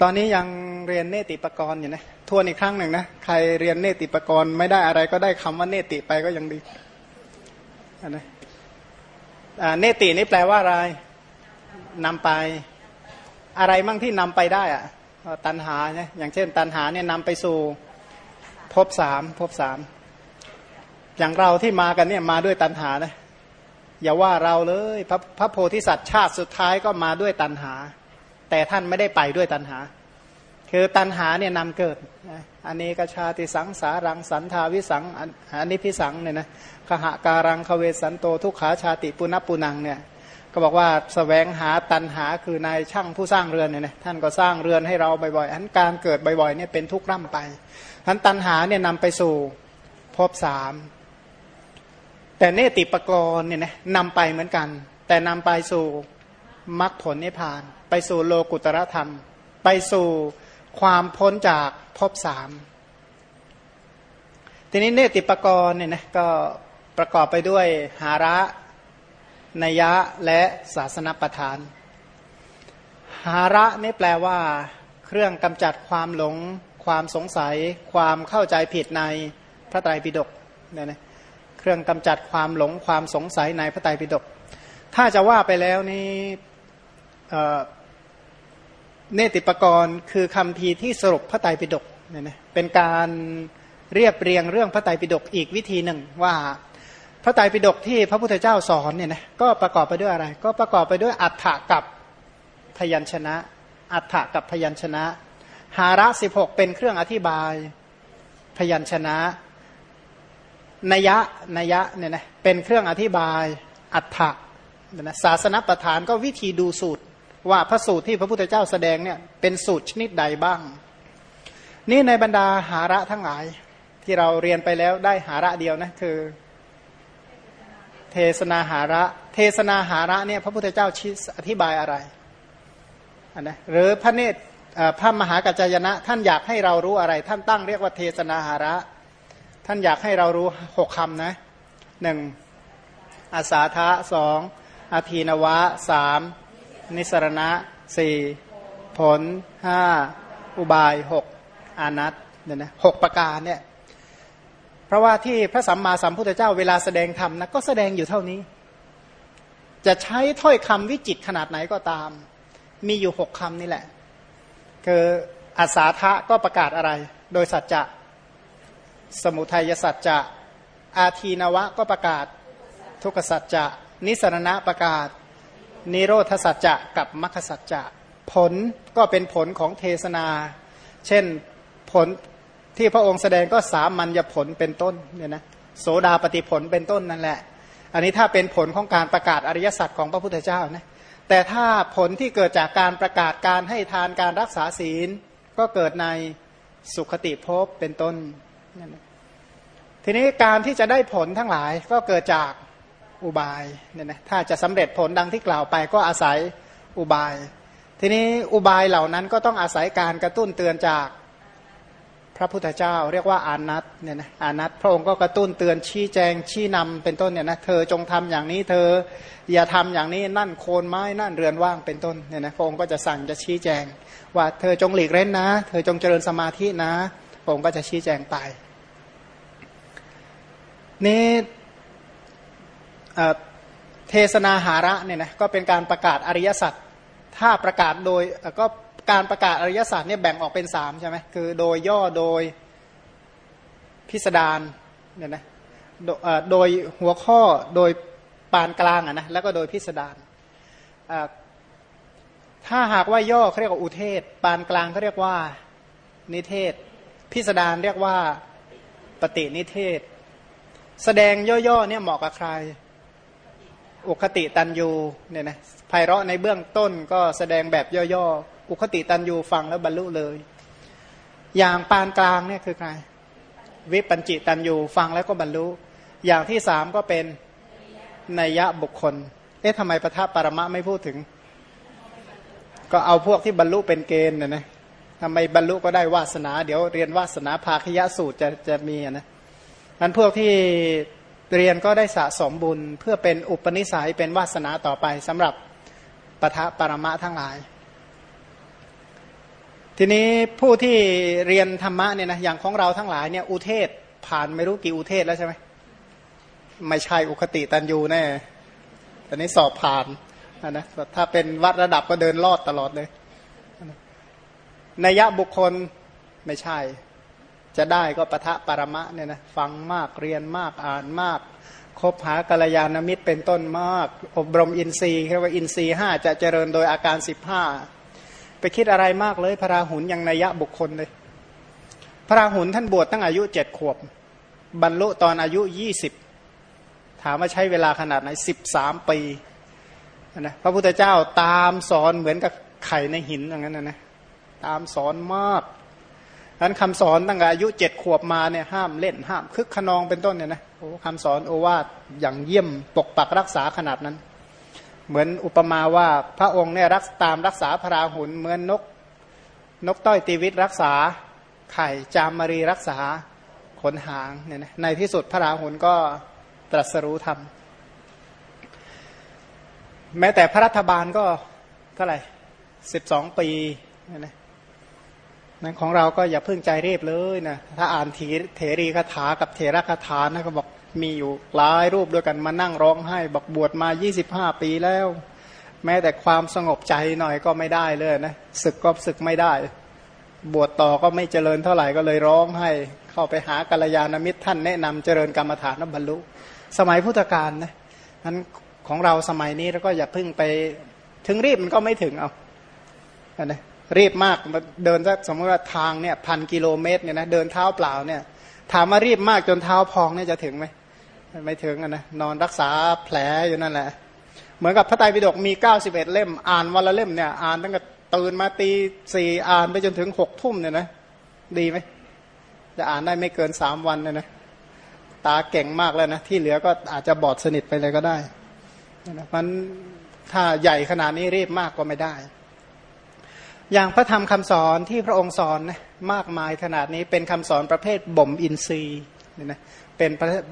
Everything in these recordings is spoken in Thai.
ตอนนี้ยังเรียนเนติปกรณ์อยู่นะทวนอีกครั้งหนึ่งนะใครเรียนเนติปกรณ์ไม่ได้อะไรก็ได้คำว่าเนติไปก็ยังดีนะเนตินี่แปลว่าอะไรนำไป อะไรมั่งที่นำไปได้อะตันหาเนี่ยอย่างเช่น ตันหาเนี่ยนำไปสู่ภพสามภพสามอย่างเราที่มากันเนี่ยมาด้วยตันหานะอย่าว่าเราเลยพระพระโพธิสัตว์ชาติสุดท้ายก็มาด้วยตันหา แต่ท่านไม่ได้ไปด้วยตันหา คือตันหาเนี่ยนำเกิดอันนี้กชาติสังสารังสันทาวิสังอันนี้พิสังเนี่ยนะขหาการังคเวสันโตทุกขาชาติปุณปุนังเนี่ยก็บอกว่าสแสวงหาตันหาคือนายช่างผู้สร้างเรือนเนี่ยนะท่านก็สร้างเรือนให้เราบ่อยๆอันการเกิดบ่อยๆเนี่ยเป็นทุกข์ร่ำไปท่านตันหาเนี่ยนำไปสู่ภพสามแต่เนติปกรณ์เนี่ยนะนำไปเหมือนกัน แต่นำไปสู่ มรรคผลนิพพาน ไปสู่โลกุตรธรรม ไปสู่ความพ้นจากภพสามทีนี้เนติปกรณ์เนี่ยนะก็ประกอบไปด้วยหาระนยะและศาสนประทาน หาระนี่แปลว่า เครื่องกำจัดความหลง ความสงสัย ความเข้าใจผิดในพระไตรปิฎกเนี่ยนะเครื่องกำจัดความหลงความสงสัยในพระไตรปิฎกถ้าจะว่าไปแล้วนี่ เนติปกรณ์คือคำพีที่สรุปพระไตรปิฎกเนี่ยนะเป็นการเรียบเรียงเรื่องพระไตรปิฎกอีกวิธีหนึ่งว่า พระไตรปิฎกที่พระพุทธเจ้าสอนเนี่ยนะก็ประกอบไปด้วยอะไร ก็ประกอบไปด้วยอัฏฐกับพยัญชนะ อัฏฐกับพยัญชนะ หาระสิบหกเป็นเครื่องอธิบายพยัญชนะนยะนยะเนี่ยนะเป็นเครื่องอธิบายอัฏฐะนะศาสนประธานก็วิธีดูสูตร ว่าพระสูตรที่พระพุทธเจ้าแสดงเนี่ยเป็นสูตรชนิดใดบ้าง นี่ในบรรดาหาระทั้งหลาย ที่เราเรียนไปแล้วได้หาระเดียวนะคือ เทศนาหาระ เทศนาหาระเนี่ยพระพุทธเจ้าชี้อธิบายอะไรนนะหรือพระเนตรพระมหากัจจายนะ ท่านอยากให้เรารู้อะไร ท่านตั้งเรียกว่าเทศนาหาระ ท่านอยากให้เรารู้หกคำนะหนึ่งอาสาทะสองอาทีนวะสาม นิสรณะสี่ผลห้าอุบายหกอานัตเนี่ยนะหกประการเนี่ยเพราะว่าที่พระสัมมาสัมพุทธเจ้าเวลาแสดงธรรมนะก็แสดงอยู่เท่านี้ จะใช้ถ้อยคำวิจิตขนาดไหนก็ตาม มีอยู่หกคำนี่แหละ คืออาสาทะก็ประกาศอะไร โดยสัจจะสมุทัยสัจจะอาทีนวะก็ประกาศ ทุกสัจจะนิสรณะประกาศ นิโรธสัจจะกับมรรคสัจจะผลก็เป็นผลของเทศนา เช่นผลที่พระองค์แสดงก็สามัญญผลเป็นต้นเนี่ยนะโสดาปฏิผลเป็นต้นนั่นแหละ อันนี้ถ้าเป็นผลของการประกาศอริยสัจของพระพุทธเจ้านะแต่ถ้าผลที่เกิดจากการประกาศการให้ทานการรักษาศีล ก็เกิดในสุขติภพเป็นต้นนั่นทีนี้การที่จะได้ผลทั้งหลายก็เกิดจาก อุบายเนี่ยนะถ้าจะสำเร็จผลดังที่กล่าวไปก็อาศัยอุบาย ทีนี้อุบายเหล่านั้นก็ต้องอาศัยการกระตุ้นเตือนจากพระพุทธเจ้า เรียกว่าอานัตเนี่ยนะอานัตพระองค์ก็กระตุ้นเตือนชี้แจงชี้นำเป็นต้นเนี่ยนะเธอจงทำอย่างนี้เธออย่าทำอย่างนี้นั่นโคนไม้นั่นเรือนว่างเป็นต้นเนี่ยนะพระองค์ก็จะสั่งจะชี้แจง ว่าเธอจงหลีกเล่นนะ เธอจงเจริญสมาธินะพระองค์ก็จะชี้แจงไปนี่ เทศนาหาระเนี่ยนะก็เป็นการประกาศอริยสัจถ้าประกาศโดยก็การประกาศอริยสัจเนี่ยแบ่งออกเป็นสามใช่ไหมคือโดยย่อโดยพิสดารเนี่ยนะโดยหัวข้อโดยปานกลางอะนะแล้วก็โดยพิสดารถ้าหากว่าย่อเขาเรียกว่าอุเทศ ปานกลางเขาเรียกว่านิเทศ พิสดารเรียกว่าปฏินิเทศ แสดงย่อๆเนี่ยเหมาะกับใคร อุคติตันยูเนี่ยนะไพเราะในเบื้องต้นก็แสดงแบบย่อๆ อุคติตันยูฟังแล้วบรรลุเลย อย่างปานกลางเนี่ยคือใคร วิปัญจิตันยูฟังแล้วก็บรรลุ อย่างที่สามก็เป็นนัยะบุคคล เอ๊ะทำไมประทับปรมะไม่พูดถึง ก็เอาพวกที่บรรลุเป็นเกณฑ์นะนะทำไมบรรลุก็ได้วาสนา เดี๋ยวเรียนวาสนาภาคยะสูตรจะจะมีนะนั้นพวกที่ เรียนก็ได้สะสมบุญเพื่อเป็นอุปนิสัยเป็นวาสนาต่อไปสำหรับปทะปรมะทั้งหลาย ทีนี้ผู้ที่เรียนธรรมะเนี่ยนะอย่างของเราทั้งหลายเนี่ยอุเทศผ่านไม่รู้กี่อุเทศแล้วใช่ไหมไม่ใช่อุคติตันยูแน่ตอนนี้สอบผ่านนะถ้าเป็นวัดระดับก็เดินลอดตลอดเลยนัยยะบุคคลไม่ใช่ จะได้ก็ปะทะปรมะเนี่ยนะฟังมากเรียนมากอ่านมาก คบหากัลยาณมิตรเป็นต้นมาก อบรมอินทรีย์เรียกว่าอินทรีย์ห้าจะเจริญโดยอาการสิบห้าไปคิดอะไรมากเลยพระราหุลยังนัยยะบุคคลเลย พระราหุลท่านบวชตั้งอายุเจ็ดขวบ บรรลุตอนอายุยี่สิบถามว่าใช้เวลาขนาดไหนสิบสามปีนะพระพุทธเจ้าตามสอนเหมือนกับไข่ในหินอย่างนั้นนะนะตามสอนมาก นั้นคำสอนตั้งแต่อายุเจ็ดขวบมาเนี่ยห้ามเล่นห้ามคึกขนองเป็นต้นเนี่ยนะโอ้คำสอนโอวาทอย่างเยี่ยมปกปักรักษาขนาดนั้น เหมือนอุปมาว่าพระองค์เนี่ยรักตามรักษาพระราหุลเหมือนนกนกต้อยตีวิตรักษาไข่จามมารีรักษาขนหางเนี่ยนะในที่สุดพระราหุลก็ตรัสรู้ธรรมแม้แต่พระรัฐบาลก็เท่าไหร่สิบสองปีเนี่ยนะ นั้นของเราก็อย่าเพิ่งใจรีบเลยนะถ้าอ่านทีเถรีคาถากับเถระคาถานะก็บอกมีอยู่หลายรูปด้วยกันมานั่งร้องไห้บอกบวชมา 25 ปีแล้ว แม้แต่ความสงบใจหน่อยก็ไม่ได้เลยนะศึกก็ศึกไม่ได้ บวชต่อก็ไม่เจริญเท่าไหร่ก็เลยร้องให้เข้าไปหากัลยาณมิตรท่านแนะนำเจริญกรรมฐานบรรลุ สมัยพุทธกาลนะนั้นของเราสมัยนี้เราก็อย่าเพึ่งไปถึงรีบมันก็ไม่ถึงเอานะ รีบมากเดินสักสมมติว่าทางเนี่ยพันกิโลเมตรเนี่ยนะเดินเท้าเปล่าเนี่ย ถามว่ารีบมากจนเท้าพองเนี่ยจะถึงไหมไม่ถึงนะนอนรักษาแผลอยู่นั่นแหละ เหมือนกับพระไตรปิฎกมีเก้าสิบเอ็ดเล่ม อ่านวันละเล่มเนี่ยอ่านตั้งแต่ตื่นมาตีสี่อ่านไปจนถึงหกทุ่มเนี่ยนะดีไหมจะอ่านได้ไม่เกินสามวันเนี่ยนะตาเก่งมากแล้วนะที่เหลือก็อาจจะบอดสนิทไปเลยก็ได้นะมันถ้าใหญ่ขนาดนี้รีบมากก็ไม่ได้ อย่างพระธรรมคำสอนที่พระองค์สอนนะมากมายขนาดนี้เป็นคำสอนประเภทบ่มอินทรีย์เนี่ยนะเป็น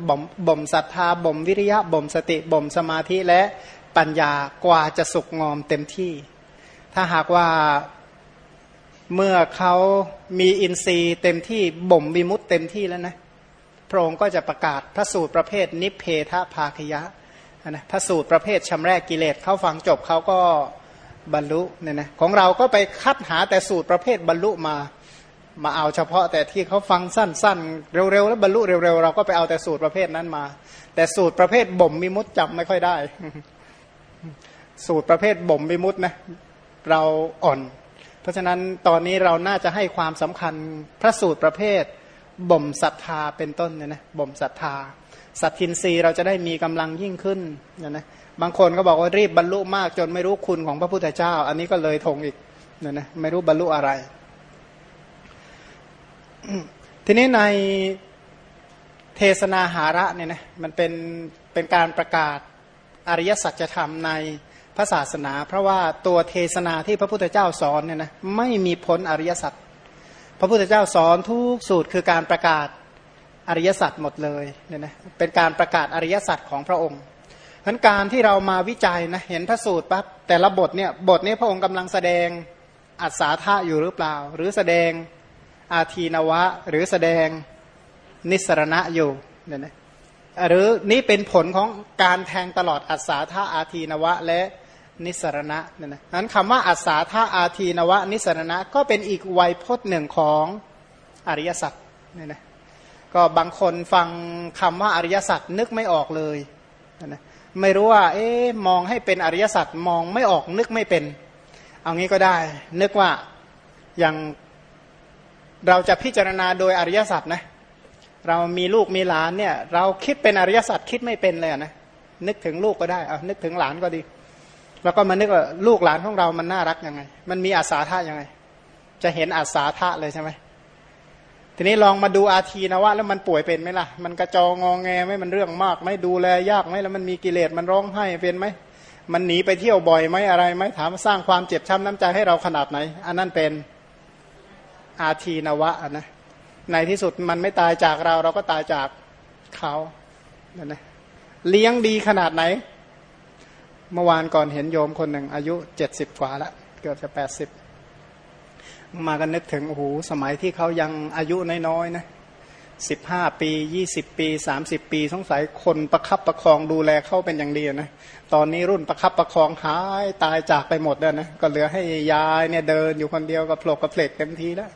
บ่มบ่มศรัทธาบ่มวิริยะบ่มสติบ่มสมาธิและปัญญากว่าจะสุกงอมเต็มที่ ถ้าหากว่าเมื่อเขามีอินทรีย์เต็มที่บ่มวิมุตเต็มที่แล้วนะพระองค์ก็จะประกาศพระสูตรประเภทนิเพทภาคยะนะพระสูตรประเภทชำแรกกิเลสเขาฟังจบเขาก็ บรรลุเนี่ยนะของเราก็ไปคัดหาแต่สูตรประเภทบรรลุมา มาเอาเฉพาะแต่ที่เขาฟังสั้น ๆ เร็วๆแล้วบรรลุเร็วๆเราก็ไปเอาแต่สูตรประเภทนั้นมา แต่สูตรประเภทบ่มมิมุตจำไม่ค่อยได้ สูตรประเภทบ่มมิมุตนะเราอ่อน เพราะฉะนั้นตอนนี้เราน่าจะให้ความสำคัญพระสูตรประเภทบ่มศรัทธาเป็นต้นเนี่ยนะบ่มศรัทธาสัตทินรีเราจะได้มีกำลังยิ่งขึ้นเนะนะ บางคนก็บอกว่ารีบบรรลุมากจนไม่รู้คุณของพระพุทธเจ้า อันนี้ก็เลยทงอีกเนี่ยนะไม่รู้บรรลุอะไร ทีนี้ในเทศนาหาระเนี่ยนะมันเป็นเป็นการประกาศอริยสัจธรรมในพระศาสนา เพราะว่าตัวเทศนาที่พระพุทธเจ้าสอนเนี่ยนะไม่มีพ้นอริยสัจพระพุทธเจ้าสอนทุกสูตรคือการประกาศอริยสัจหมดเลยเนี่ยนะเป็นการประกาศอริยสัจของพระองค์ ทั้นการที่เรามาวิจัยนะเห็นพระสูตรปั๊บแต่ละบทเนี่ยบทนี้พระองค์กำลังแสดงอัศาธาอยู่หรือเปล่า หรือแสดงอาทีนวะ หรือแสดงนิสรณะอยู่เนี่ยนะหรือนี่เป็นผลของการแทงตลอดอัศาธาอาทีนวะและนิสรณะเนี่ยนะนั้นคำว่าอัศาธาอาทีนวะ นิสรณะก็เป็นอีกไวยพจน์หนึ่งของอริยสัจเนี่ยนะก็บางคนฟังคำว่าอริยสัจนึกไม่ออกเลยนะ ไม่รู้ว่า เอ๊มองให้เป็นอริยสัจมองไม่ออกนึกไม่เป็น เอางี้ก็ได้ นึกว่าอย่างเราจะพิจารณาโดยอริยสัจนะเรามีลูกมีหลานเนี่ยเราคิดเป็นอริยสัจคิดไม่เป็นเลยนะนึกถึงลูกก็ได้เอานึกถึงหลานก็ดี แล้วก็มานึกว่าลูกหลานของเรามันน่ารักยังไง มันมีอาสาท่ายังไง จะเห็นอาสาท่าเลยใช่ไหม ทีนี้ลองมาดูอาทีนะว่าแล้วมันป่วยเป็นไหมล่ะ มันกระจองงองแงไหมมันเรื่องมากไหมดูแลยากไหมแล้วมันมีกิเลสมันร้องไห้เป็นไหมมันหนีไปเที่ยวบ่อยไหมอะไรไหมถามสร้างความเจ็บช้ำน้ำใจให้เราขนาดไหน อันนั้นเป็นอาทีนวะนะในที่สุดมันไม่ตายจากเราเราก็ตายจากเขานะเลี้ยงดีขนาดไหน เมื่อวานก่อนเห็นโยมคนหนึ่งอายุเจ็ดสิบกว่าแล้วเกือบจะแปดสิบ มากันนึกถึงโอ้โหสมัยที่เขายังอายุน้อยๆนะสิบห้าปียี่สิบปีสามสิบปี สงสัยคนประคับประคองดูแลเขาเป็นอย่างดีนะตอนนี้รุ่นประคับประคองหายตายจากไปหมดแล้วนะก็เหลือให้ยายเนี่ยเดินอยู่คนเดียวกับโผลกกระเพลกเต็มทีแล้ว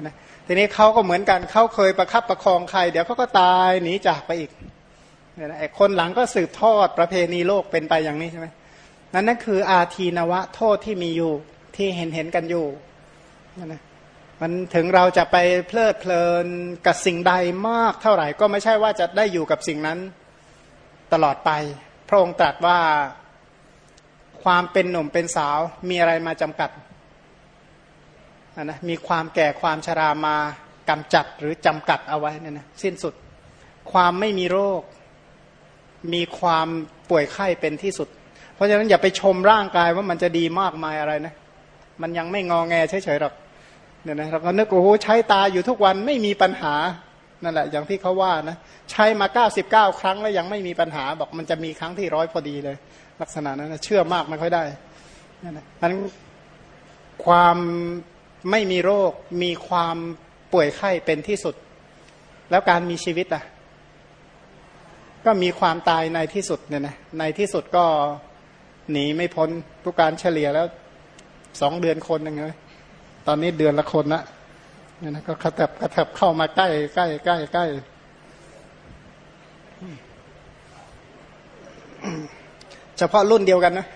นะทีนี้เขาก็เหมือนกันเขาเคยประคับประคองใคร เดี๋ยวเขาก็ตายหนีจากไปอีกเนี่ยนะไอ้คนหลังก็สืบทอดประเพณีโลกเป็นไปอย่างนี้ใช่ไหมนั่นนั่นคืออาทีนวะโทษที่มีอยู่ที่เห็นเห็นกันอยู่ นะมันถึงเราจะไปเพลิดเพลินกับสิ่งใดมากเท่าไหร่ ก็ไม่ใช่ว่าจะได้อยู่กับสิ่งนั้นตลอดไป พระองค์ตรัสว่าความเป็นหนุ่มเป็นสาวมีอะไรมาจำกัดนะมีความแก่ความชรามากำจัดหรือจำกัดเอาไว้นี่นะสิ้นสุด ความไม่มีโรค มีความป่วยไข้เป็นที่สุด เพราะฉะนั้นอย่าไปชมร่างกายว่ามันจะดีมากมายอะไรนะ มันยังไม่งอแงเฉยๆหรอก เนี่ยนะเราก็นึกโอ้โหใช้ตาอยู่ทุกวันไม่มีปัญหานั่นแหละ อย่างที่เขาว่านะใช้มาเก้าสิบเก้าครั้งแล้วยังไม่มีปัญหาบอกมันจะมีครั้งที่ร้อยพอดีเลย ลักษณะนั้นนะเชื่อมากไม่ค่อยได้นั่นแหละนั้นความไม่มีโรคมีความป่วยไข้เป็นที่สุด แล้วการมีชีวิตอะก็มีความตายในที่สุดเนี่ยนะในที่สุดก็หนีไม่พ้นทุกการเฉลี่ยแล้วสองเดือนคนหนึ่งเลย ตอนนี้เดือนละคนละเนี่ยนะก็กระเถิบกระเถิบเข้ามาใกล้ใกล้ใกล้ใกล้เฉพาะรุ่นเดียวกันนะ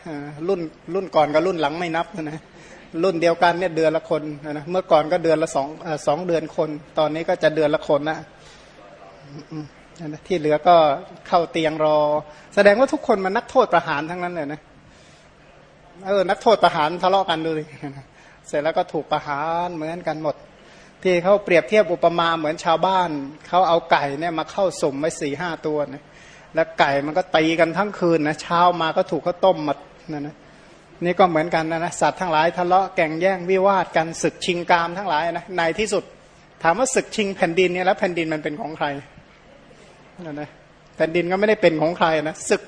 รุ่นรุ่นก่อนกับรุ่นหลังไม่นับนะรุ่นเดียวกันเนี่ยเดือนละคนนะเมื่อก่อนก็เดือนละสองสองเดือนคน ตอนนี้ก็จะเดือนละคนนะที่เหลือก็เข้าเตียงรอ แสดงว่าทุกคนมันนักโทษประหารทั้งนั้นเลยนะเออนักโทษประหารทะเลาะกันดูเลย เสร็จแล้วก็ถูกประหารเหมือนกันหมด ที่เขาเปรียบเทียบอุปมาเหมือนชาวบ้านเขาเอาไก่เนี่ยมาเข้าสุ่มไว้สี่ห้าตัวนะแล้วไก่มันก็ตีกันทั้งคืนนะเช้ามาก็ถูกเขาต้มหมดนะนะนี่ก็เหมือนกันนะนะสัตว์ทั้งหลายทะเลาะแก่งแย่งวิวาทกันศึกชิงกามทั้งหลายนะในที่สุด ถามว่าศึกชิงแผ่นดินเนี่ยแล้วแผ่นดินมันเป็นของใครนะนะแผ่นดินก็ไม่ได้เป็นของใครนะศึก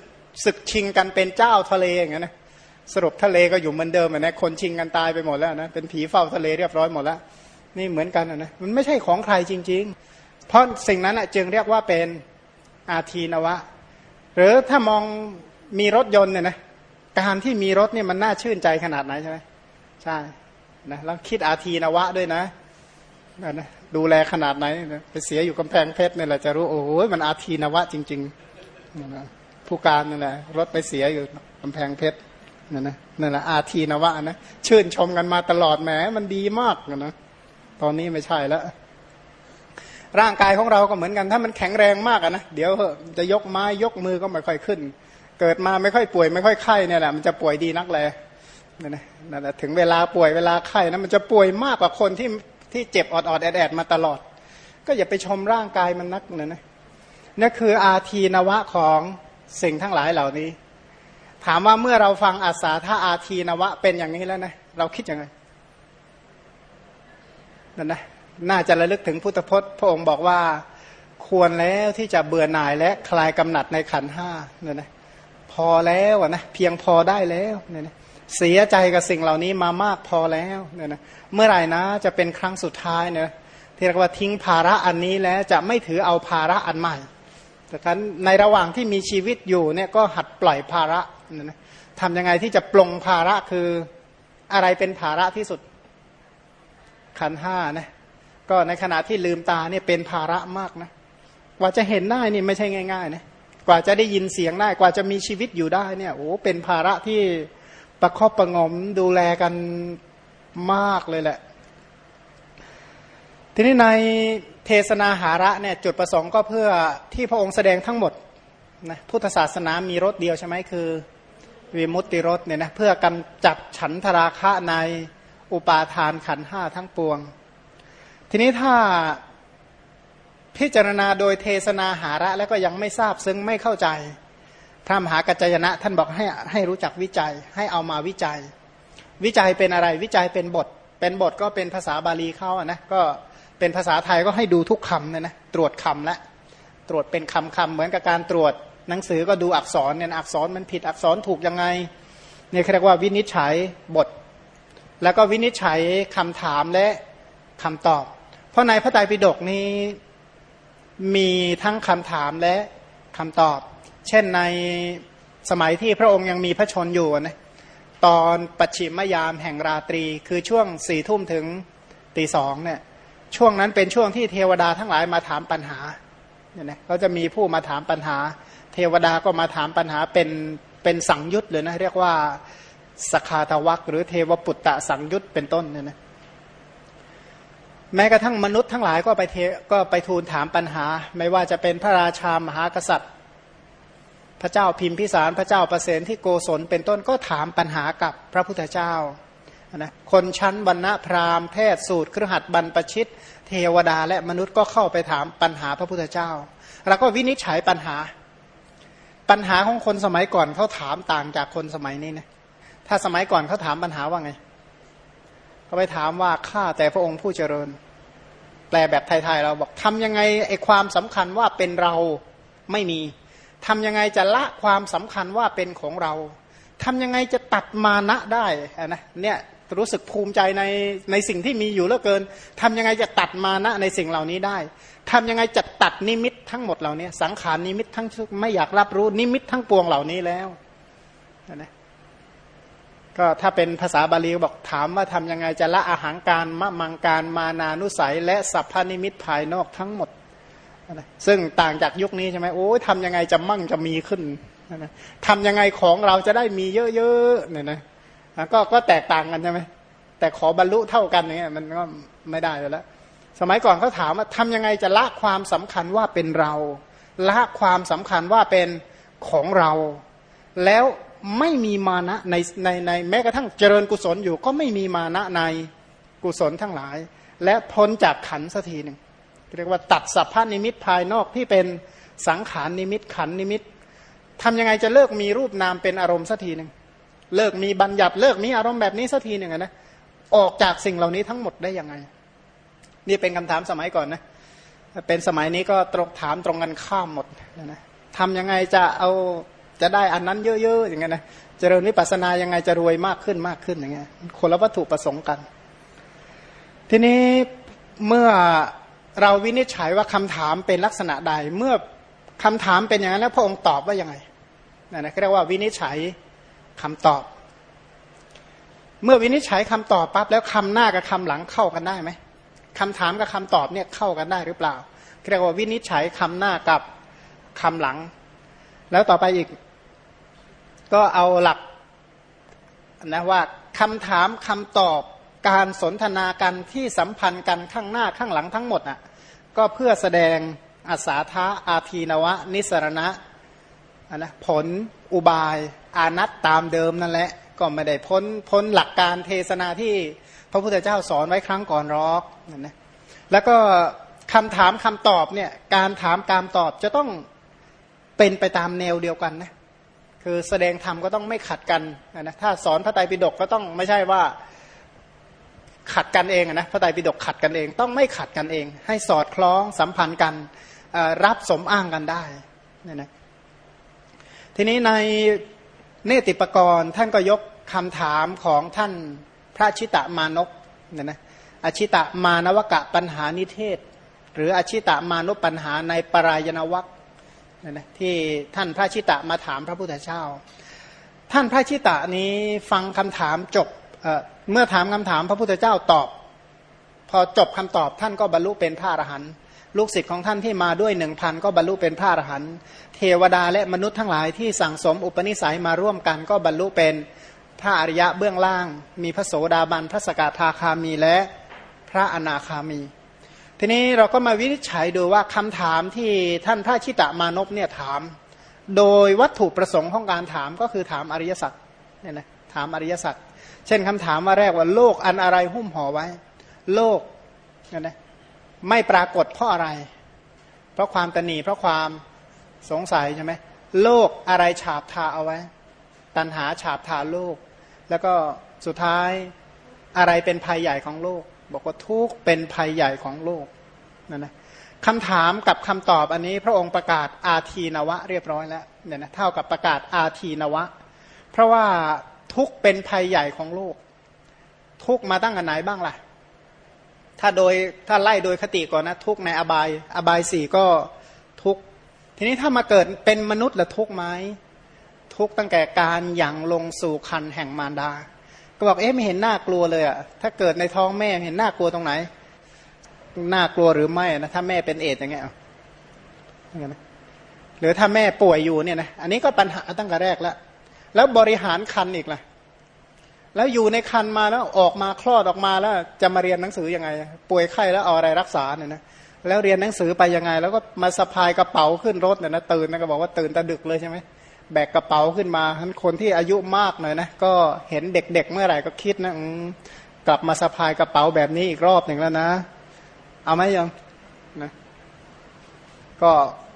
ศึกชิงกันเป็นเจ้าทะเลอย่างเงี้ยนะ สรุปทะเลก็อยู่เหมือนเดิมนะคนชิงกันตายไปหมดแล้วนะเป็นผีเฝ้าทะเลเรียบร้อยหมดแล้วนี่เหมือนกันนะมันไม่ใช่ของใครจริง ๆ เพราะสิ่งนั้นจึงเรียกว่าเป็นอาทีนวะ หรือถ้ามองมีรถยนต์เนี่ยนะการที่มีรถเนี่ยมันน่าชื่นใจขนาดไหนใช่ไหมใช่นะแล้วคิดอาทีนวะด้วยนะนะดูแลขนาดไหนนะไปเสียอยู่กำแพงเพชรเนี่ยแหละจะรู้โอ้โหมันอาทีนวะจริงๆผู้การนั่นแหละรถไปเสียอยู่กำแพงเพชร นั่นนะนั่นแหละอาทีนวะนะชื่นชมกันมาตลอดแหมมันดีมากนะ ตอนนี้ไม่ใช่แล้ว ร่างกายของเราก็เหมือนกัน ถ้ามันแข็งแรงมากนะเดี๋ยวจะยกไม้ยกมือก็ไม่ค่อยขึ้น เกิดมาไม่ค่อยป่วย ไม่ค่อยไข้เนี่ยแหละมันจะป่วยดีนักเลยนั่นแหละถึงเวลาป่วยเวลาไข้นะมันจะป่วยมากกว่าคนที่ที่เจ็บออดๆแอดมาตลอด ก็อย่าไปชมร่างกายมันนักนะนะนี่คืออาทีนวะของสิ่งทั้งหลายเหล่านี้ ถามว่าเมื่อเราฟังอาสาท่าอาทีนวะ เป็นอย่างนี้แล้วนะ เราคิดยังไงนั่นนะน่าจะระลึกถึงพุทธพจน์ พระองค์บอกว่า ควรแล้วที่จะเบื่อหน่ายและคลายกำหนัดในขันห้าเนี่ยนะพอแล้วนะเพียงพอได้แล้วเนี่ยนะเสียใจกับสิ่งเหล่านี้มามากพอแล้วเนี่ยนะเมื่อไหร่นะจะเป็นครั้งสุดท้ายเนี่ยที่เรียกว่าทิ้งภาระอันนี้แล้วจะไม่ถือเอาภาระอันใหม่แต่การในระหว่างที่มีชีวิตอยู่เนี่ยก็หัดปล่อยภาระ นะทำยังไงที่จะปลงภาระคืออะไรเป็นภาระที่สุดขันห้านะก็ในขณะที่ลืมตาเนี่ยเป็นภาระมากนะกว่าจะเห็นได้นี่ไม่ใช่ง่ายๆนะกว่าจะได้ยินเสียงได้กว่าจะมีชีวิตอยู่ได้เนี่ยโอ้เป็นภาระที่ประคบประงมดูแลกันมากเลยแหละ ทีนี้ในเทศนาหาระเนี่ยจุดประสงค์ก็เพื่อที่พระองค์แสดงทั้งหมดนะพุทธศาสนามีรถเดียวใช่ไหมคือ วิมุตติรสเนี่ยนะเพื่อกำจัดฉันทราคะในอุปาทานขันห้าทั้งปวง ทีนี้ถ้าพิจารณาโดยเทศนาหาระแล้วก็ยังไม่ทราบซึ่งไม่เข้าใจพระมหากัจจยนะ ท่านบอกให้ให้รู้จักวิจัยให้เอามาวิจัย วิจัยเป็นอะไรวิจัยเป็นบท เป็นบทก็เป็นภาษาบาลีเข้านะก็เป็นภาษาไทยก็ให้ดูทุกคำเนี่ยนะตรวจคำละตรวจเป็นคำคำเหมือนกับการตรวจ หนังสือก็ดูอักษรเนี่ยอักษรมันผิดอักษรถูกยังไงเนี่ยเรียกว่าวินิจฉัยบท แล้วก็วินิจฉัยคำถามและคำตอบ เพราะในพระไตรปิฎกนี้มีทั้งคำถามและคำตอบ เช่นในสมัยที่พระองค์ยังมีพระชนอยู่นะตอนปัจฉิมยามแห่งราตรี คือช่วงสี่ทุ่มถึงตีสองเนี่ยช่วงนั้นเป็นช่วงที่เทวดาทั้งหลายมาถามปัญหาเนี่ยนะเขาจะมีผู้มาถามปัญหา เทวดาก็มาถามปัญหาเป็นเป็นสังยุตเลยนะ เรียกว่าสคาทวักหรือเทวปุตตะสังยุตเป็นต้นเนี่ยนะแม้กระทั่งมนุษย์ทั้งหลายก็ไปเทก็ไปทูลถามปัญหา ไม่ว่าจะเป็นพระราชามหากษัตริย์ พระเจ้าพิมพิสารพระเจ้าประเสนที่โกศลเป็นต้นก็ถามปัญหากับพระพุทธเจ้านะคนชั้นบรรณพราหมณ์แพทย์สูตรครือขัดบรรปชิต เทวดาและมนุษย์ก็เข้าไปถามปัญหาพระพุทธเจ้า แล้วก็วินิจฉัยปัญหา ปัญหาของคนสมัยก่อนเขาถามต่างจากคนสมัยนี้นะถ้าสมัยก่อนเขาถามปัญหาว่าไงเขาไปถามว่าข้าแต่พระองค์ผู้เจริญ แปลแบบไทยๆเราบอกทำยังไงไอความสำคัญว่าเป็นเราไม่มีทำยังไงจะละความสำคัญว่าเป็นของเราทำยังไงจะตัดมานะได้นะเนี่ย รู้สึกภูมิใจในในสิ่งที่มีอยู่เหลือเกินทำยังไงจะตัดมานะในสิ่งเหล่านี้ได้ทำยังไงจะตัดนิมิตทั้งหมดเหล่านี้ สังขารนิมิตทั้งไม่อยากรับรู้นิมิตทั้งปวงเหล่านี้แล้วนะก็ถ้าเป็นภาษาบาลีบอกถามว่าทำยังไงจะละอาหารการมะมังการมานานุสัย และสัพพนิมิตภายนอกทั้งหมดนะซึ่งต่างจากยุคนี้ใช่ไหมโอ้ยทำยังไงจะมั่งจะมีขึ้นนะทำยังไงของเราจะได้มีเยอะๆเนี่ยนะ ก็ก็แตกต่างกันใช่ไหมแต่ขอบรรลุเท่ากันอย่างเงี้ยมันก็ไม่ได้แล้ว สมัยก่อนเขาถามว่าทำยังไงจะละความสำคัญว่าเป็นเรา ละความสำคัญว่าเป็นของเรา แล้วไม่มีมานะในในในแม้กระทั่งเจริญกุศลอยู่ ก็ไม่มีมานะในกุศลทั้งหลาย และพ้นจากขันธ์สักทีหนึ่งเรียกว่าตัดสัพพนิมิตภายนอกที่เป็นสังขารนิมิตขันธนิมิตทำยังไงจะเลิกมีรูปนามเป็นอารมณ์สักทีหนึ่ง เลิกมีบัญญัติเลิกมีอารมณ์แบบนี้สักทีหนึ่งนะออกจากสิ่งเหล่านี้ทั้งหมดได้ยังไง นี่เป็นคำถามสมัยก่อนนะเป็นสมัยนี้ก็ตรงถามตรงกันข้ามหมดนะทำยังไงจะเอาจะได้อันนั้นเยอะๆอย่างเงี้ยนะเจริญวิปัสสนายังไงจะรวยมากขึ้นมากขึ้นอย่างเงี้ยคนละวัตถุประสงค์กัน ทีนี้เมื่อเราวินิจฉัยว่าคำถามเป็นลักษณะใด เมื่อคำถามเป็นอย่างนั้นแล้วพระองค์ตอบว่ายังไงนั่นนะเรียกว่าวินิจฉัย คำตอบ เมื่อวินิจฉัยคำตอบปั๊บแล้วคำหน้ากับคำหลังเข้ากันได้ไหมคำถามกับคำตอบเนี่ยเข้ากันได้หรือเปล่าเรียกว่าวินิจฉัยคำหน้ากับคำหลัง แล้วต่อไปอีก ก็เอาหลักนะว่าคำถามคำตอบการสนทนากันที่สัมพันธ์กันข้างหน้าข้างหลังทั้งหมดอะก็เพื่อแสดงอาสาทะอาทีนวะ นิสรณะนะผลอุบาย อานัตตามเดิมนั่นแหละ ก็ไม่ได้พ้นพ้นหลักการเทศนาที่พระพุทธเจ้าสอนไว้ครั้งก่อนรอกนั่นนะแล้วก็คำถามคำตอบเนี่ยการถามการตอบจะต้องเป็นไปตามแนวเดียวกันนะคือแสดงธรรมก็ต้องไม่ขัดกันนะถ้าสอนพระไตรปิฎกก็ต้องไม่ใช่ว่าขัดกันเองนะพระไตรปิฎกขัดกันเอง ต้องไม่ขัดกันเอง ให้สอดคล้องสัมพันธ์กันรับสมอ้างกันได้นี่นะทีนี้ใน เนติปกรณ์ท่านก็ยกคำถามของท่านพระชิตะมานกเนี่ยนะอชิตะมานวกะปัญหานิเทศ หรืออชิตะมานุปัญหาในปรายณวัคเนี่ยนะที่ท่านพระชิตะมาถามพระพุทธเจ้า ท่านพระชิตะนี้ฟังคำถามจบเเมื่อถามคำถามพระพุทธเจ้าตอบ พอจบคำตอบท่านก็บรรลุเป็นพระอรหันต์ลูกศิษย์ของท่านที่มาด้วยหนึ่งพันก็บรรลุเป็นพระอรหันต์เทวดาและมนุษย์ทั้งหลายที่สั่งสมอุปนิสัยมาร่วมกันก็บรรลุเป็นพระอริยะเบื้องล่าง มีพระโสดาบันพระสกทาคามีและพระอนาคามี ทีนี้เราก็มาวินิจฉัยดูว่าคำถามที่ท่านพระชิตะมานพเนี่ยถาม โดยวัตถุประสงค์ของการถามก็คือถามอริยสัจเนี่ยนะถามอริยสัจเช่นคำถามว่าแรกว่าโลกอันอะไรหุ้มห่อไว้ โลกนี่ยนะไม่ปรากฏเพราะอะไร เพราะความตนีเพราะความสงสัยใช่ไหมโลกอะไรฉาบทาเอาไว้ ตันหาฉาบทาโลก แล้วก็สุดท้ายอะไรเป็นภัยใหญ่ของโลก บอกว่าทุกเป็นภัยใหญ่ของโลกนั่นนะคำถามกับคำตอบอันนี้ พระองค์ประกาศอาทีนวะเรียบร้อยแล้วเนี่ยนะเท่ากับประกาศอาทีนวะ เพราะว่าทุกเป็นภัยใหญ่ของโลกททุกมาตั้งกันไหนบ้างล่ะ ถ้าโดยถ้าไล่โดยคติก่อนนะทุกในอบาย อบายสี่ก็ทุกทีนี้ถ้ามาเกิดเป็นมนุษย์ละทุกไหมทุกตั้งแต่การหยั่งลงสู่คันแห่งมารดา ก็บอกเอ๊ะไม่เห็นน่ากลัวเลยอะถ้าเกิดในท้องแม่เห็นน่ากลัวตรงไหนน่ากลัวหรือไม่นะถ้าแม่เป็นเอดอย่างเงี้ยหรือถ้าแม่ป่วยอยู่เนี่ยนะอันนี้ก็ปัญหาตั้งแต่แรกแล้วแล้วบริหารคันอีกล่ะ แล้วอยู่ในคันมาแล้วออกมาคลอดออกมาแล้วจะมาเรียนหนังสือยังไง ป่วยไข้แล้วเอาอะไรรักษาเนี่ยนะแล้วเรียนหนังสือไปยังไง แล้วก็มาสะพายกระเป๋าขึ้นรถเนี่ยนะตื่นนะก็บอกว่าตื่นตะดึกเลยใช่ไหมแบกกระเป๋าขึ้นมาทั้นคนที่อายุมากหน่อยนะก็เห็นเด็กๆเมื่อไหร่ก็คิดนะกลับมาสะพายกระเป๋าแบบนี้อีกรอบหนึ่งแล้วนะ เอาไหมยังนะก็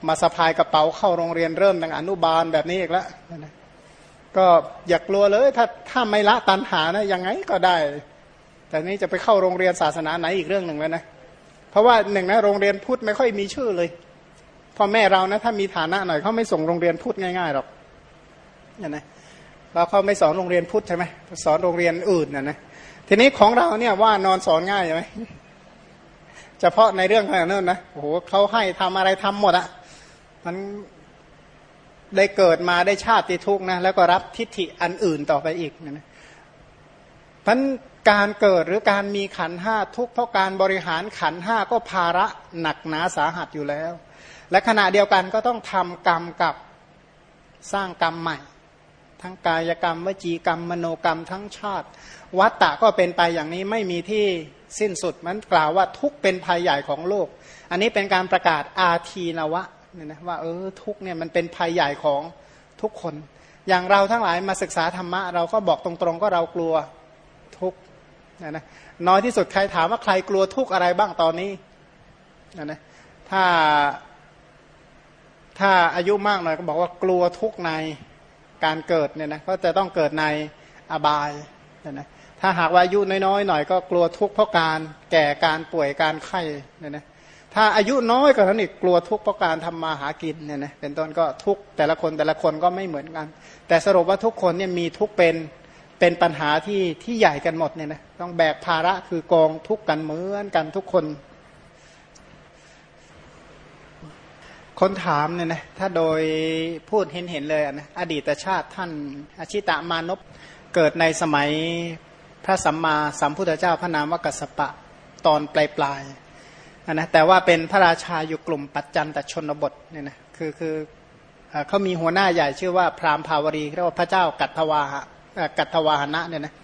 มาสะพายกระเป๋าเข้าโรงเรียนเริ่มตั้งอนุบาลแบบนี้อีกแล้วนะ ก็อย่ากกลัวเลย ถ้าถ้าไม่ละตันหานะยังไงก็ได้ แต่นี้จะไปเข้าโรงเรียนศาสนาไหนอีกเรื่องหนึ่งแล้วนะเพราะว่าหนึ่งนะโรงเรียนพุทธไม่ค่อยมีชื่อเลยพ่อแม่เรานะถ้ามีฐานะหน่อยเขาไม่ส่งโรงเรียนพุทธง่ายๆหรอกเนี่ยนะเราเขาไม่สอนโรงเรียนพุทธใช่ไหมสอนโรงเรียนอื่นนะนะทีนี้ของเราเนี่ยว่านอนสอนง่ายใช่ไหมเฉพาะในเรื่องขนาดนั้นนะโอ้โหเขาให้ทำอะไรทำหมดอะมัน ได้เกิดมาได้ชาติทุกข์นะแล้วก็รับทิฏฐิอันอื่นต่อไปอีกนะพันการเกิดหรือการมีขันห้าทุกเพราะการบริหารขันห้าก็ภาระหนักหนาสาหัสอยู่แล้ว และขณะเดียวกันก็ต้องทำกรรมกับสร้างกรรมใหม่ ทั้งกายกรรมวจีกรรมมโนกรรมทั้งชาติ วัตตะก็เป็นไปอย่างนี้ไม่มีที่สิ้นสุดมันกล่าวว่าทุกเป็นภัยใหญ่ของโลก อันนี้เป็นการประกาศอาทีนวะ เนี่ยนะว่าเออทุกเนี่ยมันเป็นภัยใหญ่ของทุกคน อย่างเราทั้งหลายมาศึกษาธรรมะ เราก็บอกตรงๆก็เรากลัวทุกนะนะน้อยที่สุดใครถามว่าใครกลัวทุกอะไรบ้างตอนนี้นะนะถ้าถ้าอายุมากหน่อยก็บอกว่ากลัวทุกในการเกิดเนี่ยนะก็จะต้องเกิดในอบายเนี่ยนะถ้าหากว่าอายุน้อยๆหน่อยก็กลัวทุกข์เพราะการแก่การป่วยการไข้เนี่ยนะ ถ้าอายุน้อยกว่านั้นอีกกลัวทุกข์เพราะการทำมาหากินเนี่ยนะเป็นต้นก็ทุกข์แต่ละคนแต่ละคนก็ไม่เหมือนกัน แต่สรุปว่าทุกคนเนี่ยมีทุกเป็นเป็นปัญหาที่ที่ใหญ่กันหมดเนี่ยนะต้องแบกภาระคือกองทุกข์กันเหมือนกันทุกคน คนถามเนี่ยนะถ้าโดยพูดเห็นเห็นเลยนะอดีตชาติท่านอาชิตามานพเกิดในสมัยพระสัมมาสัมพุทธเจ้าพระนามวกัสปะตอนปลายปลาย นะแต่ว่าเป็นพระราชาอยู่กลุ่มปัจจันตชนบทเนี่ยนะคือคือเขามีหัวหน้าใหญ่ชื่อว่าพราหมณ์ภาวรีเรียกว่าพระเจ้ากัตถวากัตถวาหนะเนี่ยนะ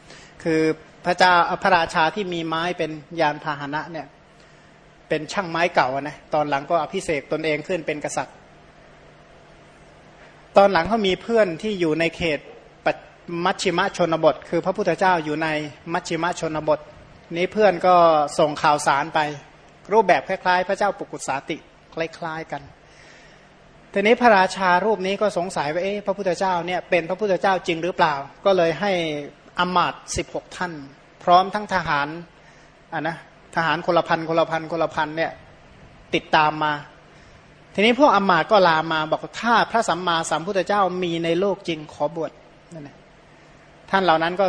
คือพระเจ้าพระราชาที่มีไม้เป็นยานพาหนะเนี่ยเป็นช่างไม้เก่านะตอนหลังก็อภิเษกตนเองขึ้นเป็นกษัตริย์ ตอนหลังเขามีเพื่อนที่อยู่ในเขตมัชชิมะชนบท คือพระพุทธเจ้าอยู่ในมัชชิมะชนบท นี้เพื่อนก็ส่งข่าวสารไป รูปแบบคล้ายๆ พระเจ้าปุกุสาติคล้ายๆกันทีนี้พระราชารูปนี้ก็สงสัยว่าเอ๊ะพระพุทธเจ้าเนี่ยเป็นพระพุทธเจ้าจริงหรือเปล่า ก็เลยให้อมาตสิบหกท่าน พร้อมทั้งทหารอะนะทหารคนละพันคนละพันคนละพันเนี่ยติดตามมา ทีนี้พวกอมาตก็ลามาบอกถ้าพระสัมมาสัมพุทธเจ้ามีในโลกจริงขอบวชนั่นแหละท่านเหล่านั้นก็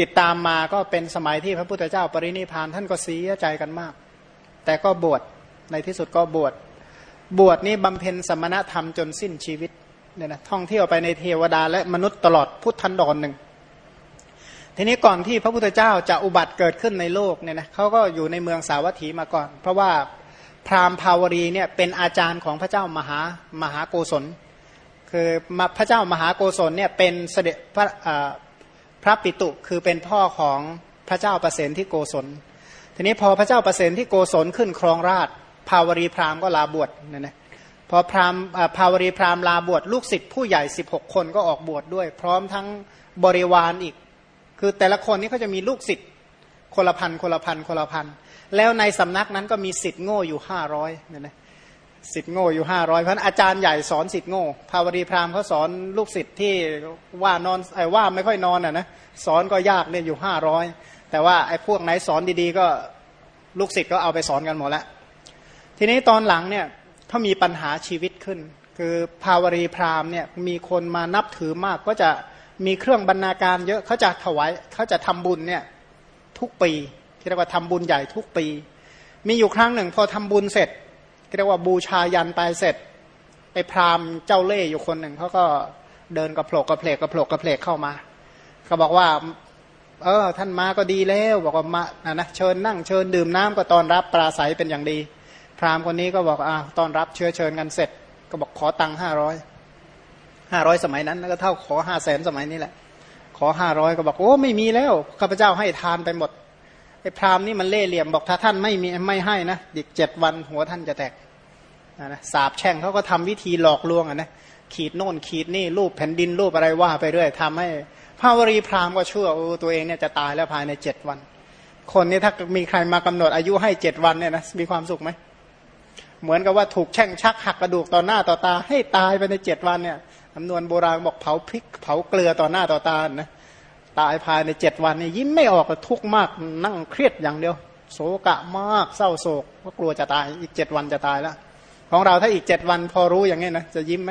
ติดตามมาก็เป็นสมัยที่พระพุทธเจ้าปรินิพานท่านก็เสียใจกันมาก แต่ก็บวชในที่สุดก็บวชบวชนี้บำเพ็ญสมณธรรมจนสิ้นชีวิตเนี่ยนะท่องเที่ยวไปในเทวดาและมนุษย์ตลอดพุทธันดรหนึ่งทีนี้ก่อนที่พระพุทธเจ้าจะอุบัติเกิดขึ้นในโลกเนี่ยนะเขาก็อยู่ในเมืองสาวัตถีมาก่อน เพราะว่าพราหมณ์ภาวรีเนี่ยเป็นอาจารย์ของพระเจ้ามหามหาโกศล คือพระเจ้ามหาโกศลเนี่ยเป็นเสด็จพระพระปิตุคือเป็นพ่อของพระเจ้าประเสนที่โกศล ทีนี้พอพระเจ้าประเสนที่โกศลขึ้นครองราชภาวรีพราหมณ์ก็ลาบวชเนี่ยนะพอพราหมณ์ภาวรีพราหมณ์ลาบวชลูกศิษย์ผู้ใหญ่ 16 คนก็ออกบวชดด้วย พร้อมทั้งบริวารอีก คือแต่ละคนนี้เขาจะมีลูกศิษย์คนละพันคนละพันคนละพันแล้วในสำนักนั้นก็มีศิษย์โง่อยู่ห้าร้อยเนี่ยนะสิทธิ์โง่อยู่ห้าร้อยเพราะอาจารย์ใหญ่สอนสิทธิ์โง่ภาวดีพราหมณ์เขาสอนลูกศิษย์ที่ว่านอนไอ้ว่าไม่ค่อยนอนอะนะสอนก็ยากเนี่ยอยู่ห้าร้อย แต่ว่าไอ้พวกไหนสอนดีๆ ก็ลูกศิษย์ก็เอาไปสอนกันหมดแล้วทีนี้ตอนหลังเนี่ยเขามีปัญหาชีวิตขึ้น คือภาวรีพราหมณ์เนี่ยมีคนมานับถือมากก็จะมีเครื่องบรรณาการเยอะเขาจะถวายเขาจะทำบุญเนี่ยทุกปีที่เรียกว่าทำบุญใหญ่ทุกปี มีอยู่ครั้งหนึ่งพอทำบุญเสร็จเรียกว่าบูชายันไปเสร็จไปพราหมณ์เจ้าเล่ห์อยู่คนหนึ่งเขาก็เดินกระโผลกกระเพลกกระโผลกกระเพลกเข้ามาเขาบอกว่า เออท่านมาก็ดีแล้ว บอกว่ามานะนะเชิญนั่งเชิญดื่มน้ำก็ตอนรับปราศัยเป็นอย่างดี พราหมณ์คนนี้ก็บอกอ่าตอนรับเชื้อเชิญกันเสร็จ ก็บอกขอตังค์ห้าร้อยห้าร้อยสมัยนั้นก็เท่าขอห้าแสนสมัยนี้แหละ ขอห้าร้อยก็บอกโอ้ไม่มีแล้วข้าพเจ้าให้ทานไปหมดไอ้พราหมณ์นี่มันเล่เหลี่ยมบอกถ้าท่านไม่มีไม่ให้นะอีกเจ็ดวันหัวท่านจะแตกนะสาบแช่งเขาก็ทำวิธีหลอกลวงอะนะขีดโน่นขีดนี่รูปแผ่นดินรูปอะไรว่าไปเรื่อยทำให้ พระวรีพราหมณ์ก็เชื่อโอ้ตัวเองเนี่ยจะตายแล้วภายในเจ็ดวัน คนนี้ถ้ามีใครมากำหนดอายุให้เจ็ดวันเนี่ยนะมีความสุขไหมเหมือนกับว่าถูกแช่งชักหักกระดูกต่อหน้าต่อตา ให้ตายไปในเจ็ดวันเนี่ยคำนวณโบราณบอกเผาพริก เผาเกลือต่อหน้าต่อตานะตายภายในเจ็ดวันเนี่ยิ้มไม่ออกทุกข์มากนั่งเครียดอย่างเดียว โศกะมากเศร้าโศกว่ากลัวจะตายอีกเจ็ดวันจะตายแล้วของเราถ้าอีกเจ็ดวันพอรู้อย่างนี้นะจะยิ้มไหม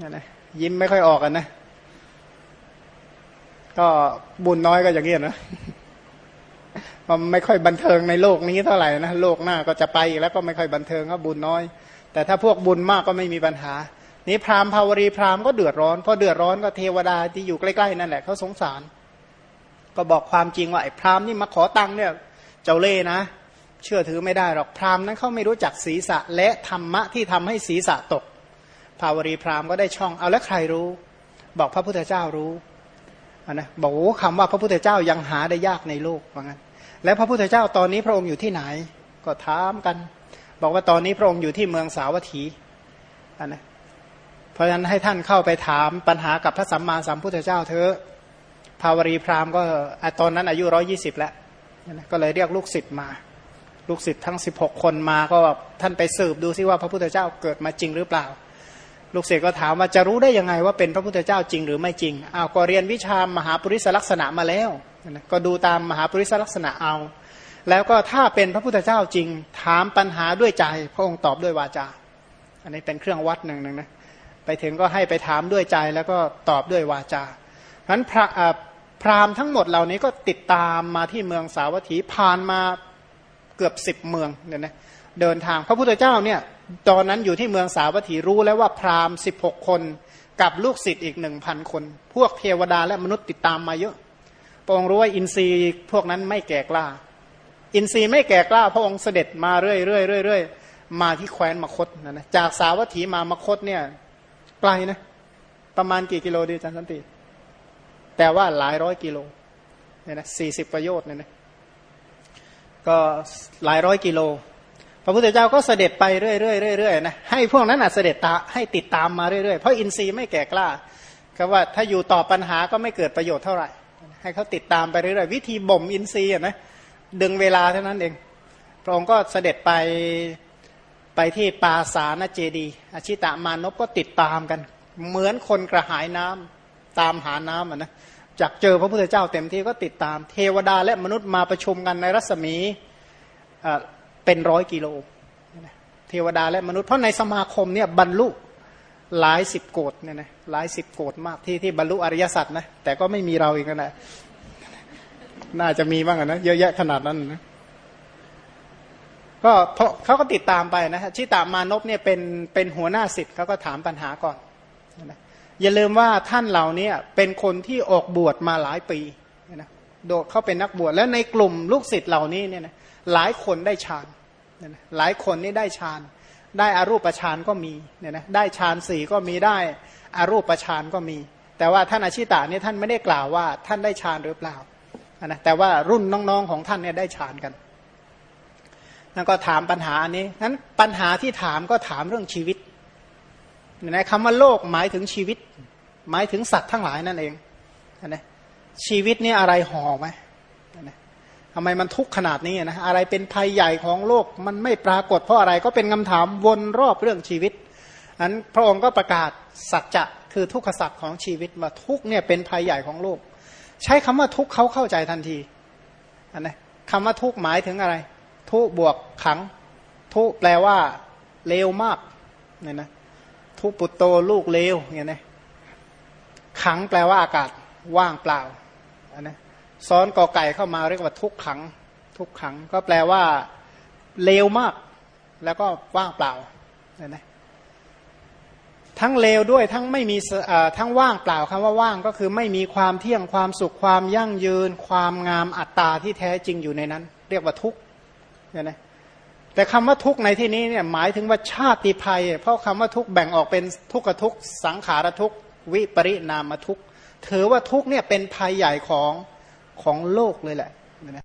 นี่นะยิ้มไม่ค่อยออกกันนะ ก็บุญน้อยก็อย่างนี้นะมันไม่ค่อยบันเทิงในโลกนี้เท่าไหร่นะโลกหน้าก็จะไปอีกแล้วก็ไม่ค่อยบันเทิงก็บุญน้อย แต่ถ้าพวกบุญมากก็ไม่มีปัญหา นี้พราหมณ์ภาวรีพราหมณ์ก็เดือดร้อนพอเดือดร้อนก็เทวดาที่อยู่ใกล้ๆนั่นแหละเขาสงสาร ก็บอกความจริงว่าไอ้พราหมณ์นี่มาขอตังค์เนี่ย เจ้าเล่นะ เชื่อถือไม่ได้หรอกพราหมณ์นั้นเขาไม่รู้จักศีรษะ และธรรมะที่ทำให้ศีรษะตก ภาวรีพราหมณ์ก็ได้ช่องเอาแล้วใครรู้ บอกพระพุทธเจ้ารู้ นะบอกคำว่าพระพุทธเจ้ายังหาได้ยากในโลกว่างั้น แล้วพระพุทธเจ้าตอนนี้พระองค์อยู่ที่ไหน ก็ถามกัน บอกว่าตอนนี้พระองค์อยู่ที่เมืองสาวัตถีนะเพราะฉะนั้นให้ท่านเข้าไปถามปัญหากับพระสัมมาสัมพุทธเจ้าเถอะภาวรีพราหมณ์ก็ตอนนั้นอายุร้อยี่สิบแล้วก็เลยเรียกลูกศิษย์มา ลูกศิษย์ทั้ง16คนมาก็ท่านไปสืบดูซิว่าพระพุทธเจ้าเกิดมาจริงหรือเปล่า ลูกศิษย์ก็ถามว่าจะรู้ได้ยังไงว่าเป็นพระพุทธเจ้าจริงหรือไม่จริงอ้าวก็เรียนวิชามหาปริศลักษณะมาแล้ว ก็ดูตามมหาปริศลักษณะเอา แล้วก็ถ้าเป็นพระพุทธเจ้าจริง ถามปัญหาด้วยใจ พระองค์ตอบด้วยวาจา อันนี้เป็นเครื่องวัดหนึ่งนึงนะไปถึงก็ให้ไปถามด้วยใจแล้วก็ตอบด้วยวาจาฉะนั้นพระพราหมณ์ทั้งหมดเหล่านี้ก็ติดตามมาที่เมืองสาวัตถีผ่านมาเกือบสิบเมืองเนี่ยนะเดินทางพระพุทธเจ้าเนี่ย ตอนนั้นอยู่ที่เมืองสาวัตถีรู้แล้วว่าพราหมณ์สิบหกคน กับลูกศิษย์อีกหนึ่งพันคน พวกเทวดาและมนุษย์ติดตามมาเยอะพระองค์รู้ว่าอินทรีย์พวกนั้นไม่แก่กล้า อินทรีย์ไม่แก่กล้า พระองค์เสด็จมาเรื่อยเรื่อยเรื่อยมาที่แคว้นมคตนะนะจากสาวัตถีมามคตเนี่ยไกลนะประมาณกี่กิโลดีจันสันติ แต่ว่าหลายร้อยกิโลเนี่ยนะสี่สิบประโยชน์เนี่ยนะก็หลายร้อยกิโล พระพุทธเจ้าก็เสด็จไปเรื่อยๆๆนะให้พวกนั้นอะเสด็จตาให้ติดตามมาเรื่อยๆเพราะอินทรีย์ไม่แก่กล้าก็ว่าถ้าอยู่ต่อปัญหาก็ไม่เกิดประโยชน์เท่าไหร่ ให้เขาติดตามไปเรื่อยๆวิธีบ่มอินทรีย์นะดึงเวลาเท่านั้นเองพระองค์ก็เสด็จไปไปที่ปาสานเจดีอชิตามานพก็ติดตามกัน เหมือนคนกระหายน้ำตามหาน้ำอะนะจากเจอพระพุทธเจ้าเต็มที่ก็ติดตาม เทวดาและมนุษย์มาประชุมกันในรัศมี เป็นร้อยกิโลเทวดาและมนุษย์เพราะในสมาคมเนี่ยบรรลุหลายสิบโกดเนี่ยนะหลายสิบโกดมากที่ที่บรรลุอริยสัจนะแต่ก็ไม่มีเราอีกนะน่าจะมีบ้างนะเยอะแยะขนาดนั้นนะก็เพราะเขาก็ติดตามไปนะชิตามานพเนี่ยเป็นเป็นหัวหน้าสิทธิ์เขาก็ถามปัญหาก่อนนะอย่าลืมว่าท่านเหล่านี้เป็นคนที่ออกบวชมาหลายปีนะโดดเขาเป็นนักบวชแล้วในกลุ่มลูกศิษย์เหล่านี้เนี่ยนะ หลายคนได้ฌานหลายคนนี่ได้ฌาน ได้อารูปฌานก็มีเนี่ยนะได้ฌานสี่ก็มีได้อารูปฌานก็มี แต่ว่าท่านอาชิตาเนี่ยท่านไม่ได้กล่าวว่า ท่านได้ฌานหรือเปล่านะแต่ว่ารุ่นน้องๆของท่านเนี่ยได้ฌานกันนั่นก็ถามปัญหาอันนี้นั้นปัญหาที่ถามก็ถามเรื่องชีวิตนะคำว่าโลกหมายถึงชีวิต หมายถึงสัตว์ทั้งหลายนั่นเองนะชีวิตนี่อะไรห่อไหม ทำไมมันทุกข์ขนาดนี้นะอะไรเป็นภัยใหญ่ของโลกมันไม่ปรากฏเพราะอะไรก็เป็นคำถามวนรอบเรื่องชีวิตอันพระองค์ก็ประกาศสัจจะคือทุกขสัจของชีวิตว่าทุกเนี่ยเป็นภัยใหญ่ของโลก ใช้คำว่าทุกเขาเข้าใจทันทีอันนะคำว่าทุกหมายถึงอะไร ทุบวกขัง ทุแปลว่าเลวมากเนี่ยนะทุปุตโตลูกเลวเงี้ยนะขังแปลว่าอากาศว่างเปล่าอันนะ ซ้อนกอไก่เข้ามาเรียกว่าทุกขัง ทุกขัง ก็แปลว่าเลวมาก แล้วก็ว่างเปล่าเนี่ยนะทั้งเลวด้วยทั้งไม่มีทั้งว่างเปล่าคำว่าว่างก็คือไม่มีความเที่ยงความสุขความยั่งยืน ความงามอัตตาที่แท้จริงอยู่ในนั้น เรียกว่าทุกข์เนี่ยนะแต่คำว่าทุกข์ในที่นี้เนี่ยหมายถึงว่าชาติภัย เพราะคำว่าทุกข์แบ่งออกเป็นทุกขทุกสังขารทุกวิปริณามทุกถือว่าทุกข์เนี่ยเป็นภัยใหญ่ของ ของโลกเลยแหละ